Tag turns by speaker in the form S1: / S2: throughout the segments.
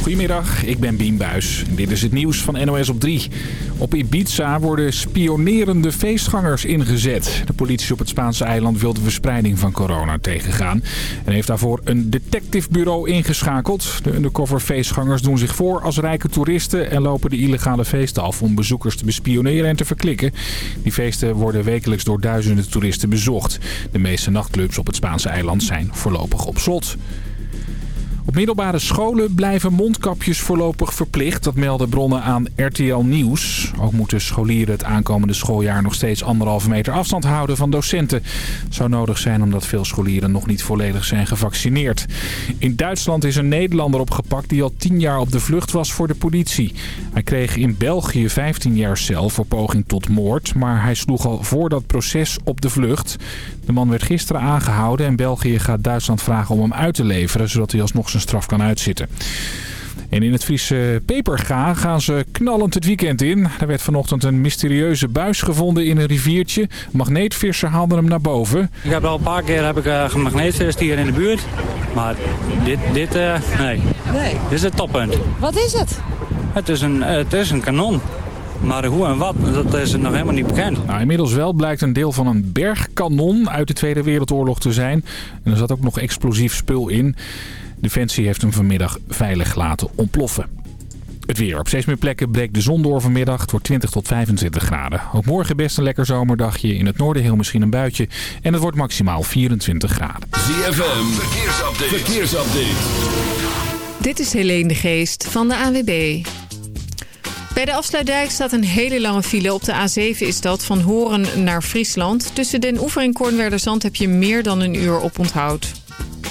S1: Goedemiddag, ik ben Bien Buis. Dit is het nieuws van NOS op 3. Op Ibiza worden spionerende feestgangers ingezet. De politie op het Spaanse eiland wil de verspreiding van corona tegengaan. En heeft daarvoor een detectivebureau ingeschakeld. De undercover feestgangers doen zich voor als rijke toeristen... en lopen de illegale feesten af om bezoekers te bespioneren en te verklikken. Die feesten worden wekelijks door duizenden toeristen bezocht. De meeste nachtclubs op het Spaanse eiland zijn voorlopig op slot. Op middelbare scholen blijven mondkapjes voorlopig verplicht. Dat melden bronnen aan RTL Nieuws. Ook moeten scholieren het aankomende schooljaar nog steeds anderhalve meter afstand houden van docenten. Dat zou nodig zijn omdat veel scholieren nog niet volledig zijn gevaccineerd. In Duitsland is een Nederlander opgepakt die al tien jaar op de vlucht was voor de politie. Hij kreeg in België 15 jaar cel voor poging tot moord. Maar hij sloeg al voor dat proces op de vlucht. De man werd gisteren aangehouden en België gaat Duitsland vragen om hem uit te leveren... zodat hij alsnog zijn straf kan uitzitten. En in het Friese Peperga gaan ze knallend het weekend in. Er werd vanochtend een mysterieuze buis gevonden in een riviertje. Magneetvisser haalden hem naar boven.
S2: Ik heb al een paar keer heb ik, uh, gemagneetvist hier in de buurt. Maar dit, dit uh, nee.
S3: Nee.
S2: Dit is het toppunt.
S3: Wat is het?
S2: Het is een, het is een kanon. Maar hoe en wat, dat is nog helemaal niet bekend.
S1: Nou, inmiddels wel blijkt een deel van een bergkanon uit de Tweede Wereldoorlog te zijn. En er zat ook nog explosief spul in. Defensie heeft hem vanmiddag veilig laten ontploffen. Het weer. Op steeds meer plekken breekt de zon door vanmiddag. Het wordt 20 tot 25 graden. Ook morgen best een lekker zomerdagje. In het noorden heel misschien een buitje. En het wordt maximaal 24 graden.
S4: ZFM. Verkeersupdate. Verkeersupdate.
S5: Dit is Helene de Geest van de ANWB. Bij de afsluitdijk staat een hele lange file. Op de A7 is dat van Horen naar Friesland. Tussen Den Oever en Kornwerderzand heb je meer dan een uur op onthoud.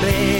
S6: baby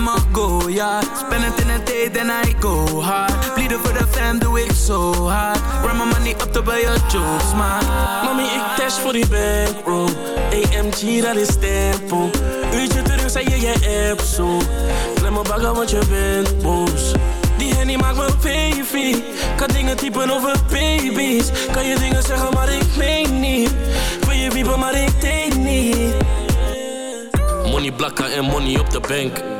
S7: In my go, yeah. Spend it in a day, then I go hard. Bleeden for the fam, doe ik zo hard. Run my money up to buy your jokes, man.
S6: Mami, ik dash voor die bankroll AMG, dat is tempo Uurtje terug, zei je je app zo Klem me bagger, want je bent boos Die hennie maakt me baby Kan dingen typen over baby's Kan je dingen zeggen, maar ik meen niet Wil je wiepen, maar ik denk niet
S8: Money blakken en money op de bank.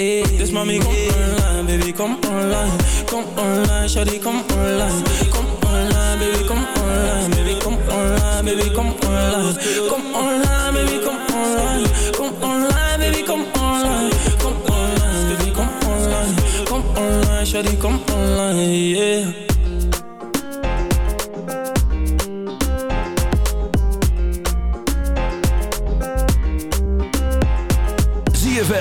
S6: hey, Dus mami, kom online, baby, kom online. Kom online, shawty, kom online. Kom online, baby, kom online. Baby, kom online, baby, kom online. Kom online, baby, kom online. Kom online, baby, kom online. Kom online, baby, kom online. Kom online, shawty, kom online, yeah.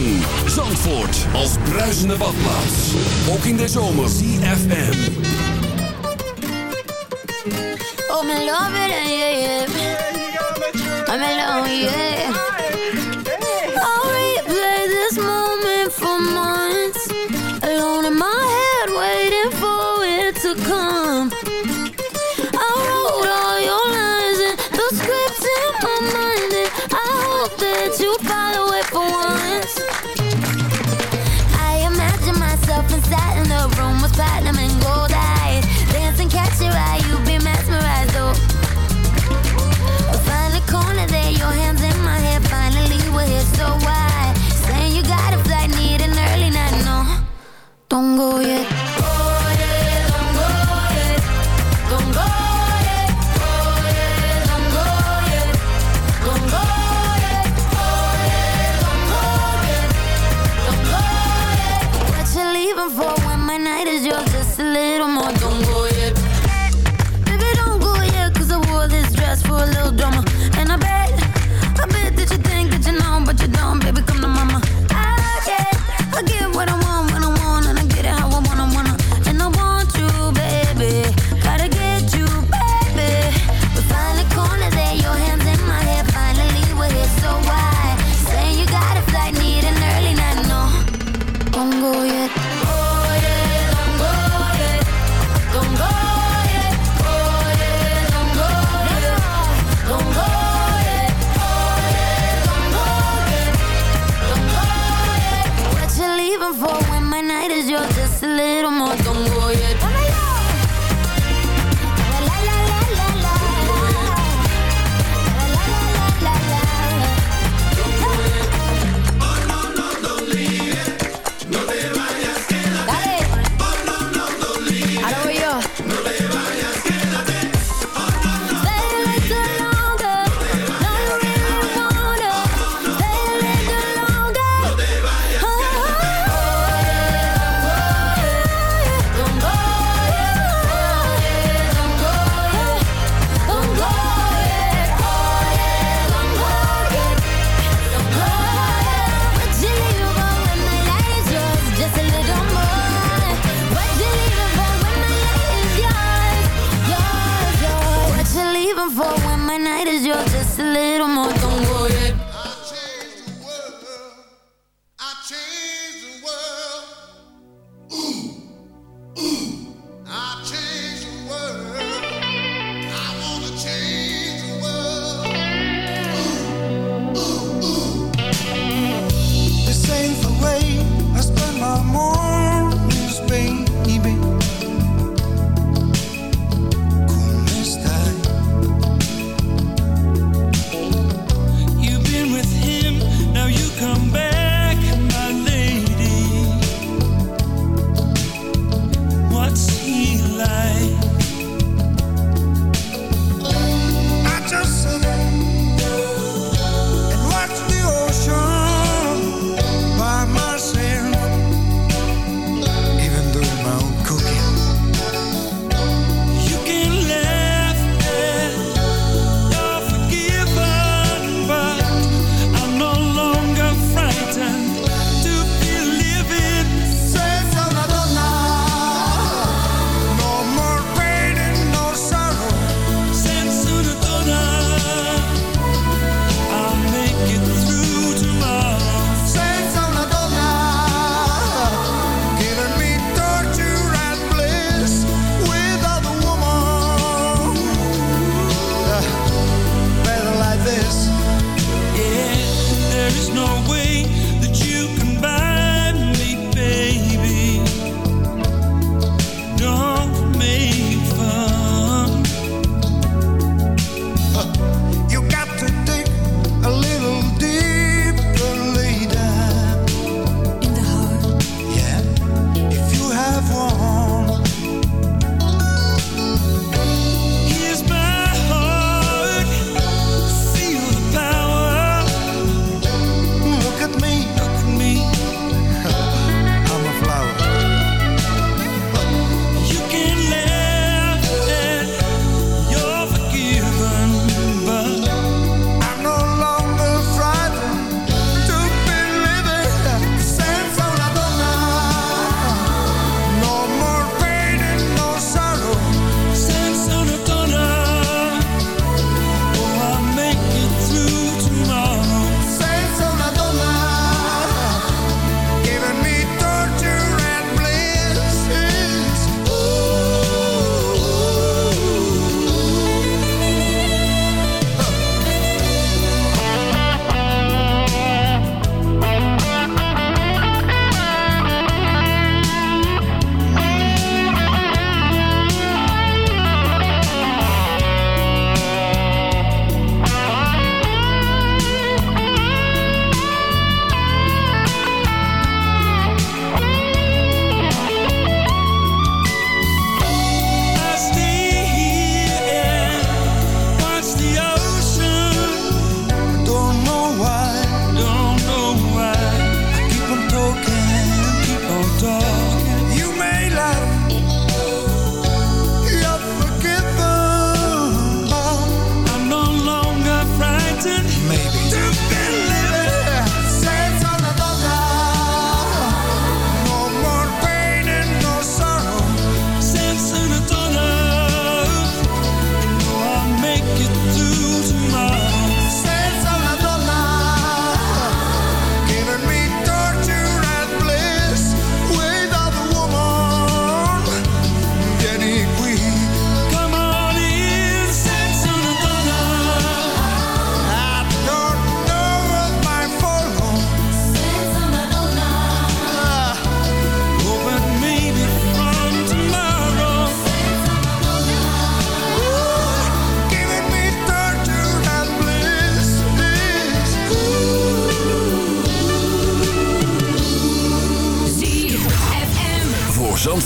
S4: lang. Zandvoort als bruisende badplaats. Ook in de zomer. CFM.
S9: Oh, me love it, yeah, yeah. I'm alone, yeah.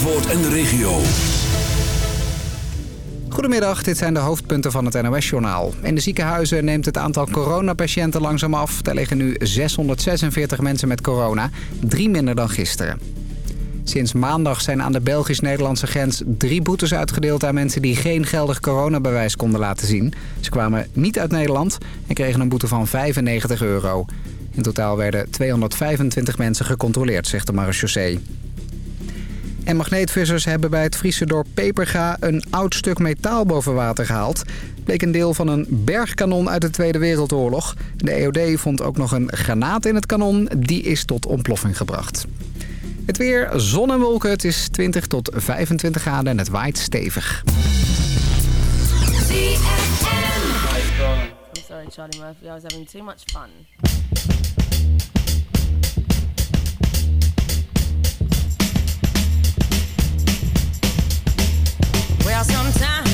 S10: En de regio.
S11: Goedemiddag, dit zijn de hoofdpunten van het NOS-journaal. In de ziekenhuizen neemt het aantal coronapatiënten langzaam af. Er liggen nu 646 mensen met corona, drie minder dan gisteren. Sinds maandag zijn aan de Belgisch-Nederlandse grens drie boetes uitgedeeld aan mensen die geen geldig coronabewijs konden laten zien. Ze kwamen niet uit Nederland en kregen een boete van 95 euro. In totaal werden 225 mensen gecontroleerd, zegt de marechaussee. En magneetvissers hebben bij het Friese dorp Peperga een oud stuk metaal boven water gehaald. Bleek een deel van een bergkanon uit de Tweede Wereldoorlog. De EOD vond ook nog een granaat in het kanon. Die is tot ontploffing gebracht. Het weer, zon en wolken. Het is 20 tot 25 graden en het waait stevig.
S12: Well, sometimes.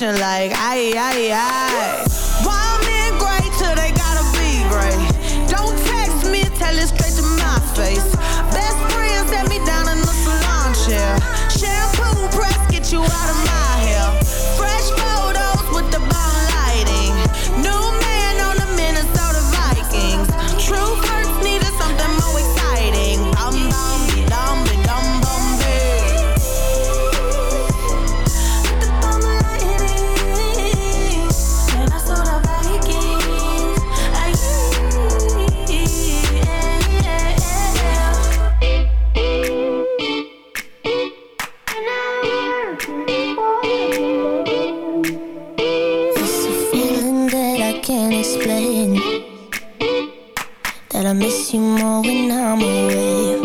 S13: motion like, aye, aye, aye.
S14: miss you more when I'm away.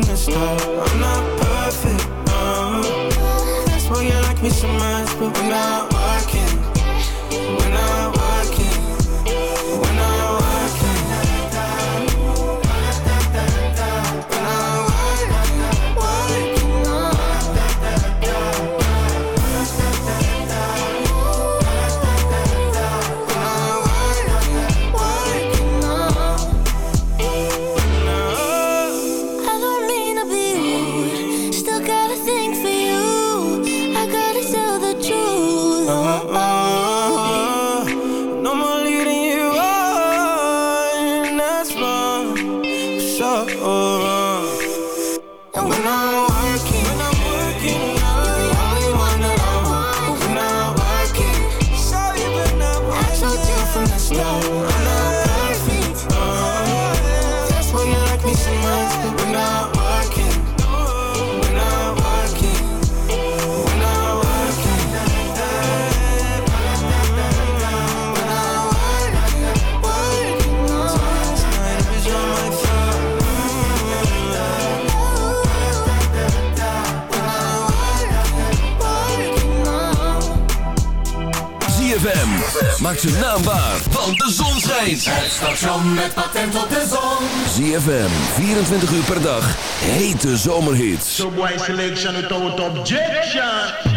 S15: wrong and stop. I'm not perfect, no. That's why you like me so much, but we're not working.
S10: naambaar, want de zon schijnt.
S16: Het station met patent op de zon.
S10: ZFM, 24 uur per dag, hete zomerhits.
S17: Subway selection without objection.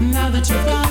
S18: Now
S6: that you're gone.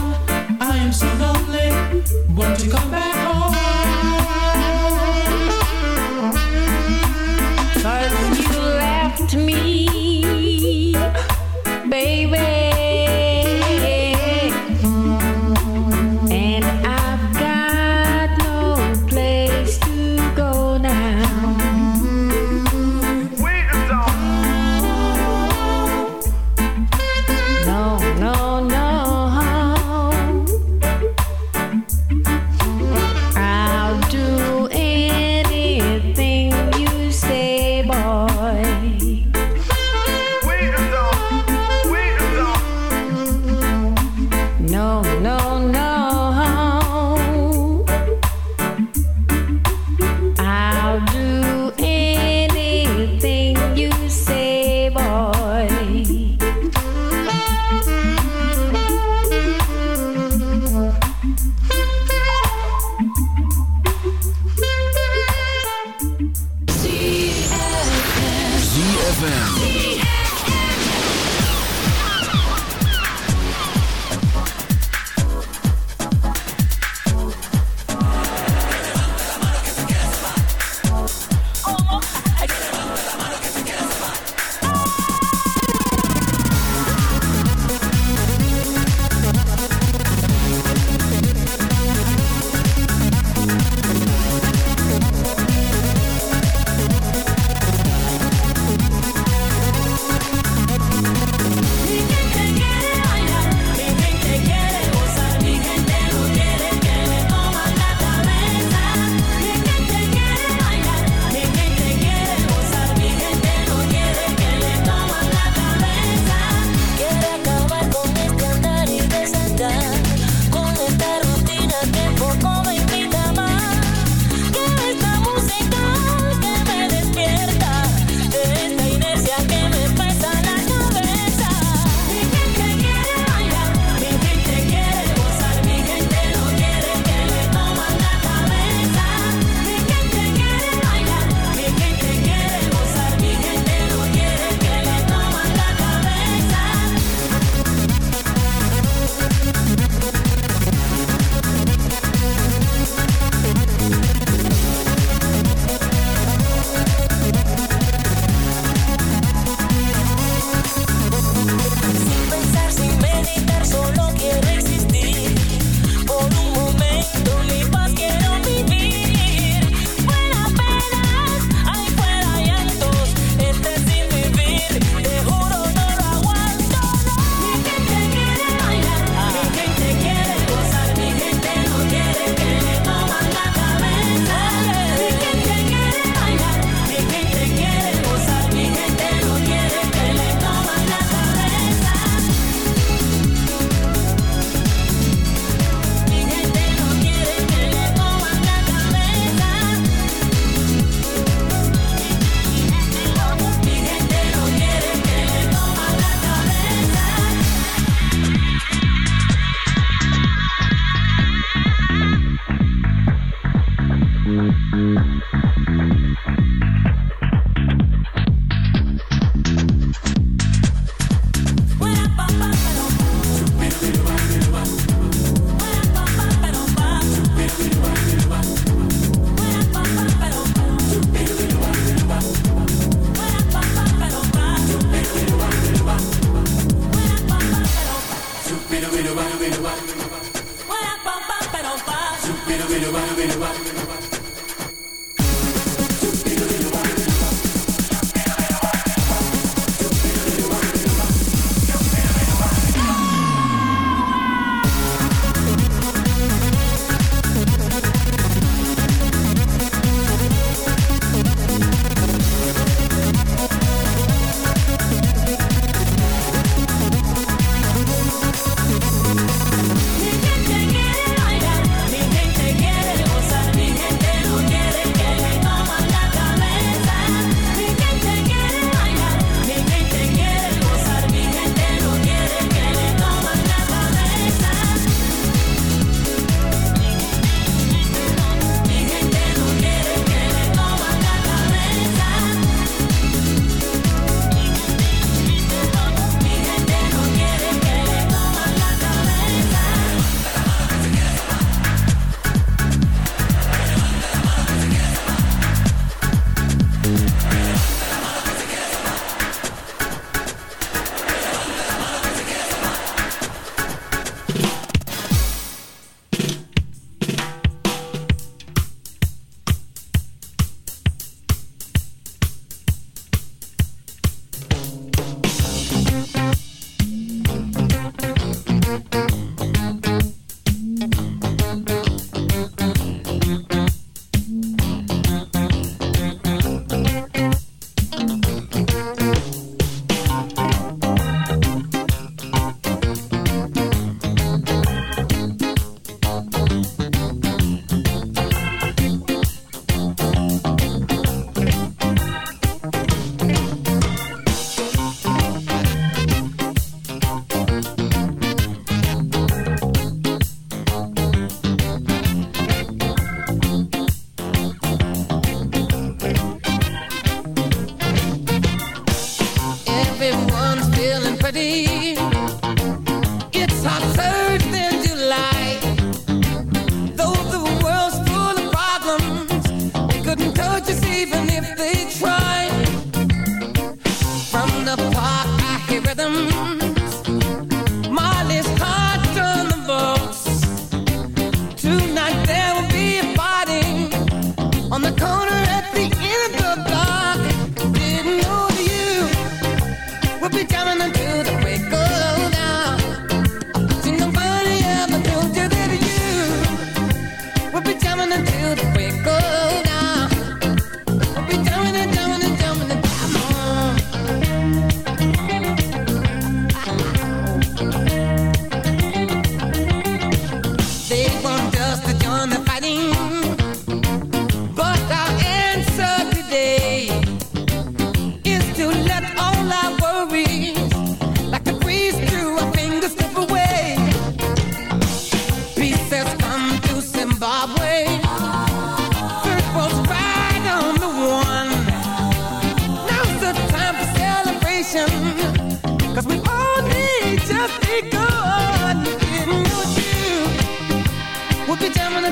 S18: Cause we all need just a good. You know you
S19: will be
S20: jamming